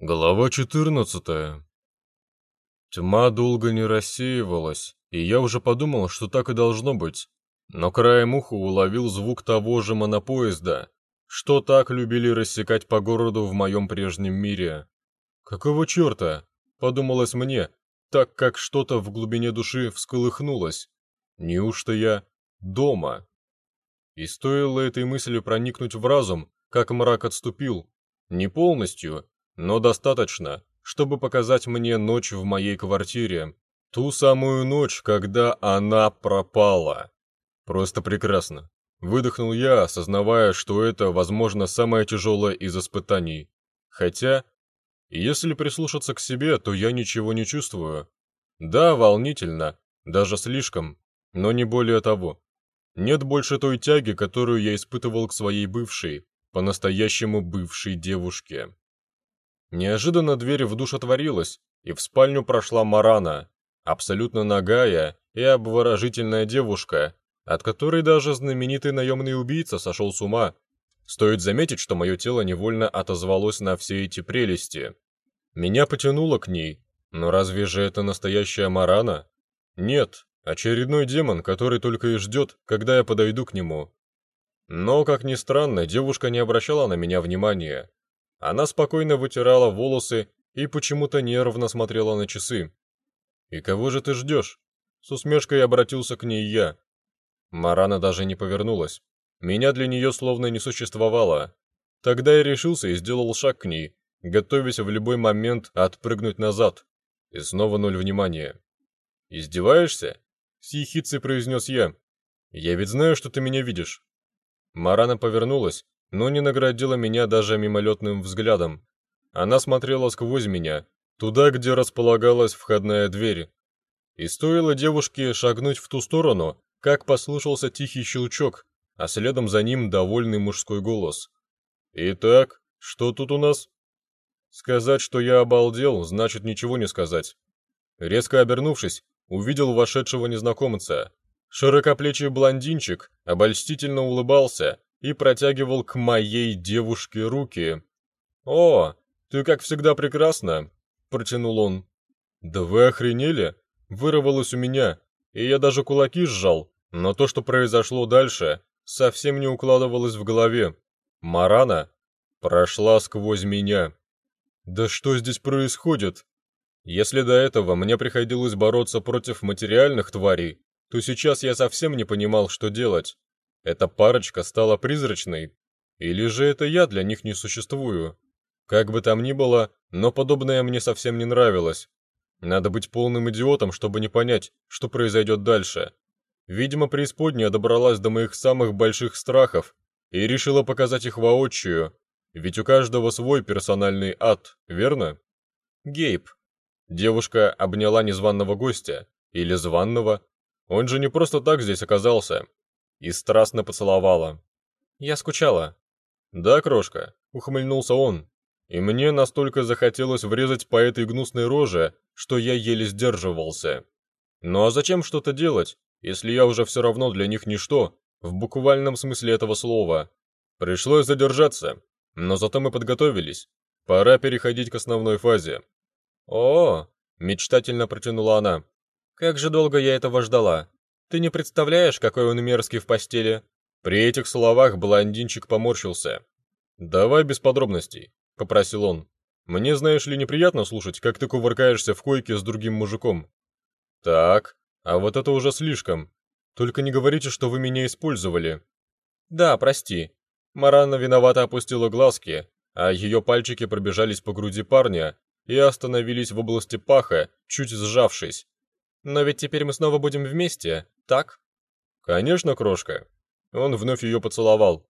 Глава 14. Тьма долго не рассеивалась, и я уже подумал, что так и должно быть. Но краем уха уловил звук того же монопоезда, что так любили рассекать по городу в моем прежнем мире. «Какого черта?» — подумалось мне, так как что-то в глубине души всколыхнулось. «Неужто я дома?» И стоило этой мысли проникнуть в разум, как мрак отступил. Не полностью, но достаточно, чтобы показать мне ночь в моей квартире. Ту самую ночь, когда она пропала. Просто прекрасно. Выдохнул я, осознавая, что это, возможно, самое тяжелое из испытаний. Хотя, если прислушаться к себе, то я ничего не чувствую. Да, волнительно, даже слишком, но не более того. Нет больше той тяги, которую я испытывал к своей бывшей, по-настоящему бывшей девушке. Неожиданно дверь в душ отворилась, и в спальню прошла Марана, абсолютно нагая и обворожительная девушка, от которой даже знаменитый наемный убийца сошел с ума. Стоит заметить, что мое тело невольно отозвалось на все эти прелести. Меня потянуло к ней, но разве же это настоящая Марана? Нет, очередной демон, который только и ждет, когда я подойду к нему. Но, как ни странно, девушка не обращала на меня внимания. Она спокойно вытирала волосы и почему-то нервно смотрела на часы. «И кого же ты ждешь?» С усмешкой обратился к ней я. Марана даже не повернулась. Меня для нее словно не существовало. Тогда я решился и сделал шаг к ней, готовясь в любой момент отпрыгнуть назад. И снова ноль внимания. «Издеваешься?» — с произнес я. «Я ведь знаю, что ты меня видишь». Марана повернулась но не наградила меня даже мимолетным взглядом. Она смотрела сквозь меня, туда, где располагалась входная дверь. И стоило девушке шагнуть в ту сторону, как послышался тихий щелчок, а следом за ним довольный мужской голос. «Итак, что тут у нас?» Сказать, что я обалдел, значит ничего не сказать. Резко обернувшись, увидел вошедшего незнакомца. Широкоплечий блондинчик обольстительно улыбался, и протягивал к моей девушке руки. «О, ты как всегда прекрасна!» – протянул он. «Да вы охренели?» – вырвалось у меня, и я даже кулаки сжал, но то, что произошло дальше, совсем не укладывалось в голове. Марана прошла сквозь меня. «Да что здесь происходит?» Если до этого мне приходилось бороться против материальных тварей, то сейчас я совсем не понимал, что делать. Эта парочка стала призрачной? Или же это я для них не существую? Как бы там ни было, но подобное мне совсем не нравилось. Надо быть полным идиотом, чтобы не понять, что произойдет дальше. Видимо, преисподняя добралась до моих самых больших страхов и решила показать их воочию. Ведь у каждого свой персональный ад, верно? Гейб. Девушка обняла незваного гостя. Или званного. Он же не просто так здесь оказался и страстно поцеловала. Я скучала. «Да, крошка», — ухмыльнулся он. И мне настолько захотелось врезать по этой гнусной роже, что я еле сдерживался. Ну а зачем что-то делать, если я уже все равно для них ничто, в буквальном смысле этого слова? Пришлось задержаться, но зато мы подготовились. Пора переходить к основной фазе. «О!» — мечтательно протянула она. «Как же долго я этого ждала!» Ты не представляешь, какой он мерзкий в постели?» При этих словах блондинчик поморщился. «Давай без подробностей», — попросил он. «Мне, знаешь ли, неприятно слушать, как ты кувыркаешься в койке с другим мужиком». «Так, а вот это уже слишком. Только не говорите, что вы меня использовали». «Да, прости». Марана виновато опустила глазки, а ее пальчики пробежались по груди парня и остановились в области паха, чуть сжавшись. «Но ведь теперь мы снова будем вместе, так?» «Конечно, крошка». Он вновь ее поцеловал.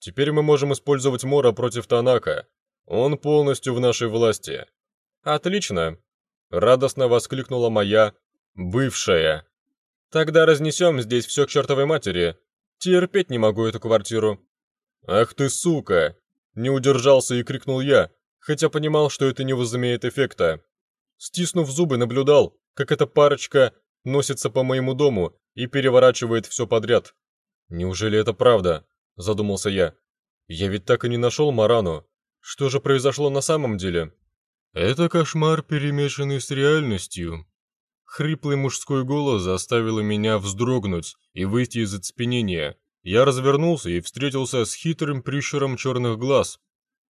«Теперь мы можем использовать Мора против Танака. Он полностью в нашей власти». «Отлично!» — радостно воскликнула моя бывшая. «Тогда разнесем здесь все к чертовой матери. Терпеть не могу эту квартиру». «Ах ты сука!» — не удержался и крикнул я, хотя понимал, что это не возымеет эффекта. Стиснув зубы, наблюдал, как эта парочка носится по моему дому и переворачивает все подряд. «Неужели это правда?» – задумался я. «Я ведь так и не нашел Марану. Что же произошло на самом деле?» Это кошмар, перемешанный с реальностью. Хриплый мужской голос заставил меня вздрогнуть и выйти из оцепенения. Я развернулся и встретился с хитрым прищуром черных глаз.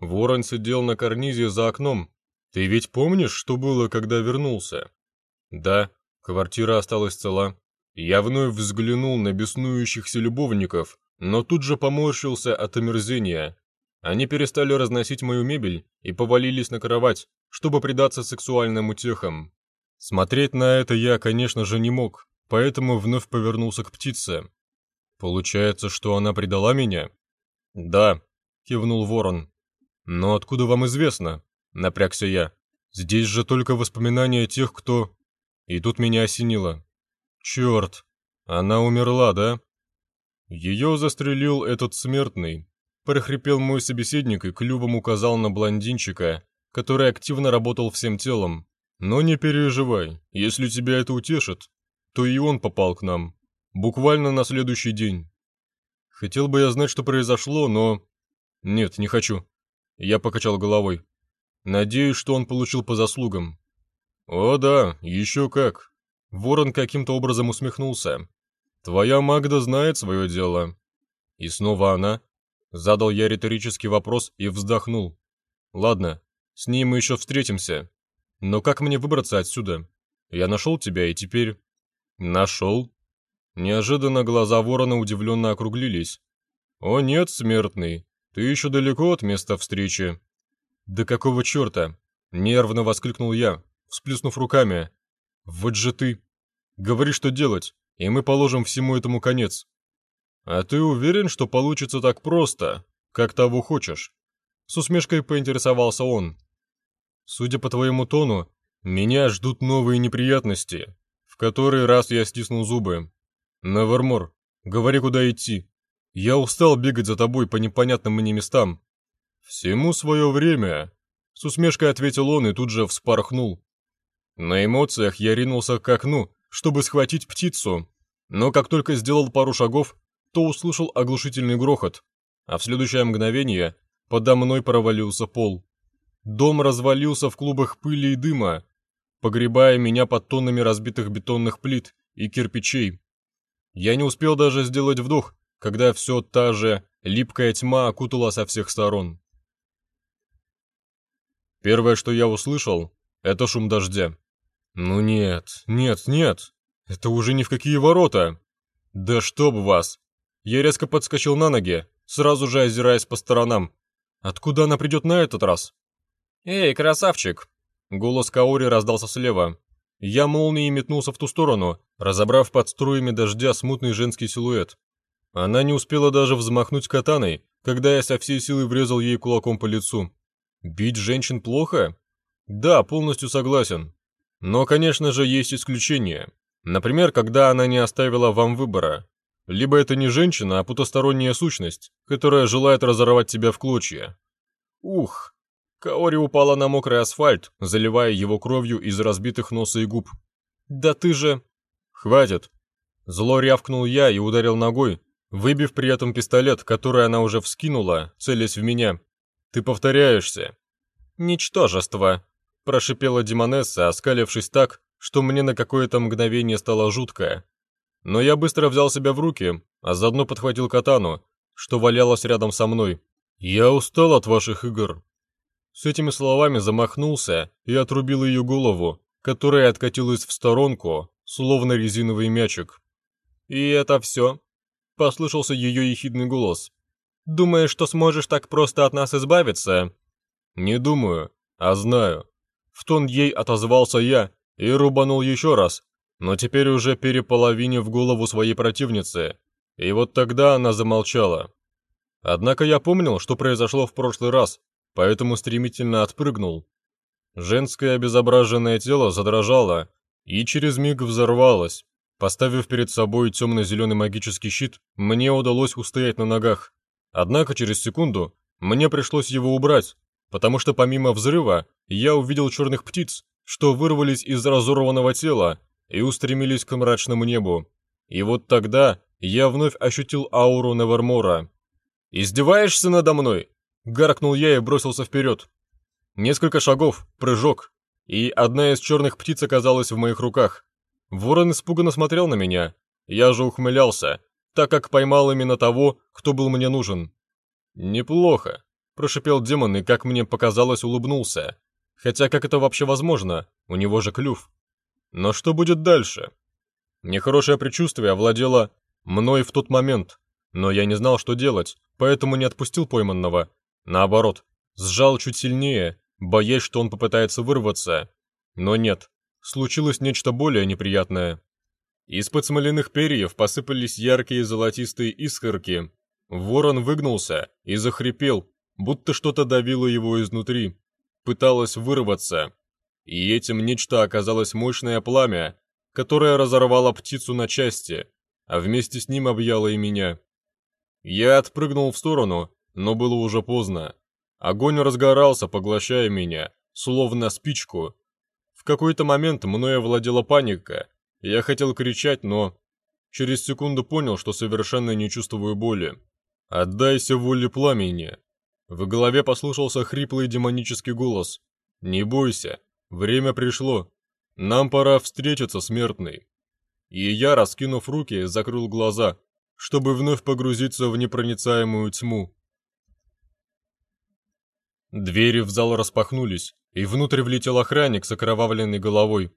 Ворон сидел на карнизе за окном. «Ты ведь помнишь, что было, когда вернулся?» «Да, квартира осталась цела». Я вновь взглянул на беснующихся любовников, но тут же поморщился от омерзения. Они перестали разносить мою мебель и повалились на кровать, чтобы предаться сексуальным утехам. Смотреть на это я, конечно же, не мог, поэтому вновь повернулся к птице. Получается, что она предала меня? Да, кивнул ворон. Но откуда вам известно? Напрягся я. Здесь же только воспоминания тех, кто... И тут меня осенило. Черт, она умерла, да? Ее застрелил этот смертный. Прохрипел мой собеседник и клювом указал на блондинчика, который активно работал всем телом. Но не переживай, если тебя это утешит, то и он попал к нам. Буквально на следующий день. Хотел бы я знать, что произошло, но... Нет, не хочу. Я покачал головой. Надеюсь, что он получил по заслугам. О да, еще как. Ворон каким-то образом усмехнулся. Твоя Магда знает свое дело. И снова она. Задал я риторический вопрос и вздохнул. Ладно, с ней мы еще встретимся. Но как мне выбраться отсюда? Я нашел тебя и теперь... Нашел? Неожиданно глаза ворона удивленно округлились. «О нет, смертный, ты еще далеко от места встречи». «Да какого черта?» — нервно воскликнул я, всплеснув руками. «Вот же ты! Говори, что делать, и мы положим всему этому конец». «А ты уверен, что получится так просто, как того хочешь?» С усмешкой поинтересовался он. «Судя по твоему тону, меня ждут новые неприятности». В который раз я стиснул зубы. «Невермор, говори, куда идти. Я устал бегать за тобой по непонятным мне местам». «Всему свое время», — с усмешкой ответил он и тут же вспорхнул. На эмоциях я ринулся к окну, чтобы схватить птицу, но как только сделал пару шагов, то услышал оглушительный грохот, а в следующее мгновение подо мной провалился пол. Дом развалился в клубах пыли и дыма, погребая меня под тоннами разбитых бетонных плит и кирпичей. Я не успел даже сделать вдох, когда все та же липкая тьма окутала со всех сторон. Первое, что я услышал, это шум дождя. Ну нет, нет, нет, это уже ни в какие ворота. Да чтоб вас! Я резко подскочил на ноги, сразу же озираясь по сторонам. Откуда она придет на этот раз? «Эй, красавчик!» Голос Каори раздался слева. Я молнией метнулся в ту сторону, разобрав под струями дождя смутный женский силуэт. Она не успела даже взмахнуть катаной, когда я со всей силы врезал ей кулаком по лицу. Бить женщин плохо? Да, полностью согласен. Но, конечно же, есть исключения. Например, когда она не оставила вам выбора. Либо это не женщина, а потусторонняя сущность, которая желает разорвать тебя в клочья. Ух, Каори упала на мокрый асфальт, заливая его кровью из разбитых носа и губ. «Да ты же...» «Хватит!» Зло рявкнул я и ударил ногой, выбив при этом пистолет, который она уже вскинула, целясь в меня. «Ты повторяешься!» «Ничтожество!» – прошипела Демонесса, оскалившись так, что мне на какое-то мгновение стало жутко. Но я быстро взял себя в руки, а заодно подхватил катану, что валялась рядом со мной. «Я устал от ваших игр», с этими словами замахнулся и отрубил ее голову, которая откатилась в сторонку, словно резиновый мячик. «И это все?» — послышался ее ехидный голос. «Думаешь, что сможешь так просто от нас избавиться?» «Не думаю, а знаю». В тон ей отозвался я и рубанул еще раз, но теперь уже переполовинив голову своей противницы. И вот тогда она замолчала. Однако я помнил, что произошло в прошлый раз, поэтому стремительно отпрыгнул. Женское обезображенное тело задрожало и через миг взорвалось. Поставив перед собой темно-зеленый магический щит, мне удалось устоять на ногах. Однако через секунду мне пришлось его убрать, потому что помимо взрыва я увидел черных птиц, что вырвались из разорванного тела и устремились к мрачному небу. И вот тогда я вновь ощутил ауру Невермора. «Издеваешься надо мной?» Гаркнул я и бросился вперед. Несколько шагов, прыжок, и одна из черных птиц оказалась в моих руках. Ворон испуганно смотрел на меня. Я же ухмылялся, так как поймал именно того, кто был мне нужен. «Неплохо», – прошипел демон и, как мне показалось, улыбнулся. Хотя как это вообще возможно? У него же клюв. Но что будет дальше? Нехорошее предчувствие овладело мной в тот момент, но я не знал, что делать, поэтому не отпустил пойманного. Наоборот, сжал чуть сильнее, боясь, что он попытается вырваться. Но нет, случилось нечто более неприятное. Из-под смоляных перьев посыпались яркие золотистые искорки. Ворон выгнулся и захрипел, будто что-то давило его изнутри пыталась вырваться. И этим нечто оказалось мощное пламя, которое разорвало птицу на части, а вместе с ним объяло и меня. Я отпрыгнул в сторону, но было уже поздно. Огонь разгорался, поглощая меня, словно спичку. В какой-то момент мною овладела паника. Я хотел кричать, но... Через секунду понял, что совершенно не чувствую боли. «Отдайся воле пламени!» В голове послышался хриплый демонический голос. «Не бойся, время пришло. Нам пора встретиться, смертный». И я, раскинув руки, закрыл глаза, чтобы вновь погрузиться в непроницаемую тьму. Двери в зал распахнулись, и внутрь влетел охранник с окровавленной головой.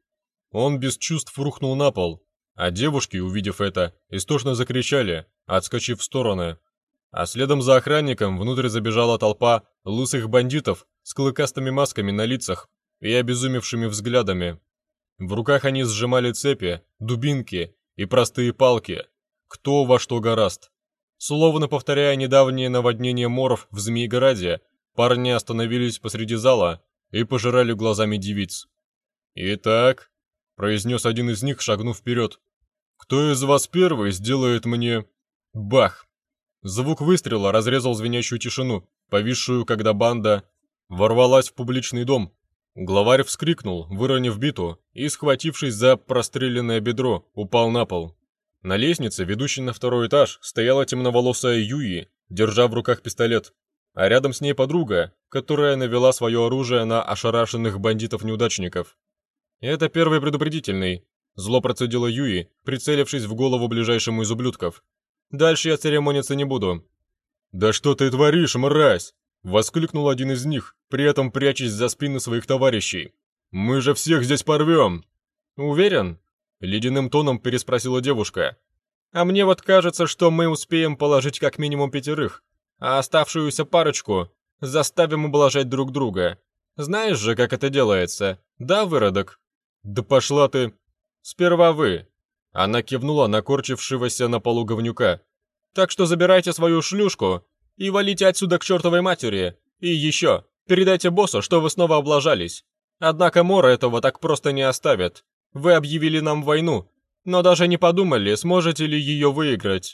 Он без чувств рухнул на пол, а девушки, увидев это, истошно закричали, отскочив в стороны а следом за охранником внутрь забежала толпа лысых бандитов с клыкастыми масками на лицах и обезумевшими взглядами. В руках они сжимали цепи, дубинки и простые палки, кто во что гораст. Словно повторяя недавнее наводнение моров в Змееграде, парни остановились посреди зала и пожирали глазами девиц. «Итак», — произнес один из них, шагнув вперед, — «кто из вас первый сделает мне...» Бах! Звук выстрела разрезал звенящую тишину, повисшую, когда банда ворвалась в публичный дом. Главарь вскрикнул, выронив биту, и, схватившись за простреленное бедро, упал на пол. На лестнице, ведущей на второй этаж, стояла темноволосая Юи, держа в руках пистолет, а рядом с ней подруга, которая навела свое оружие на ошарашенных бандитов-неудачников. «Это первый предупредительный», — зло процедила Юи, прицелившись в голову ближайшему из ублюдков. Дальше я церемониться не буду». «Да что ты творишь, мразь!» — воскликнул один из них, при этом прячась за спины своих товарищей. «Мы же всех здесь порвем!» «Уверен?» — ледяным тоном переспросила девушка. «А мне вот кажется, что мы успеем положить как минимум пятерых, а оставшуюся парочку заставим ублажать друг друга. Знаешь же, как это делается, да, выродок?» «Да пошла ты!» «Сперва вы, она кивнула на корчившегося на полу говнюка. «Так что забирайте свою шлюшку и валите отсюда к чертовой матери. И еще, передайте боссу, что вы снова облажались. Однако Мора этого так просто не оставит. Вы объявили нам войну, но даже не подумали, сможете ли ее выиграть.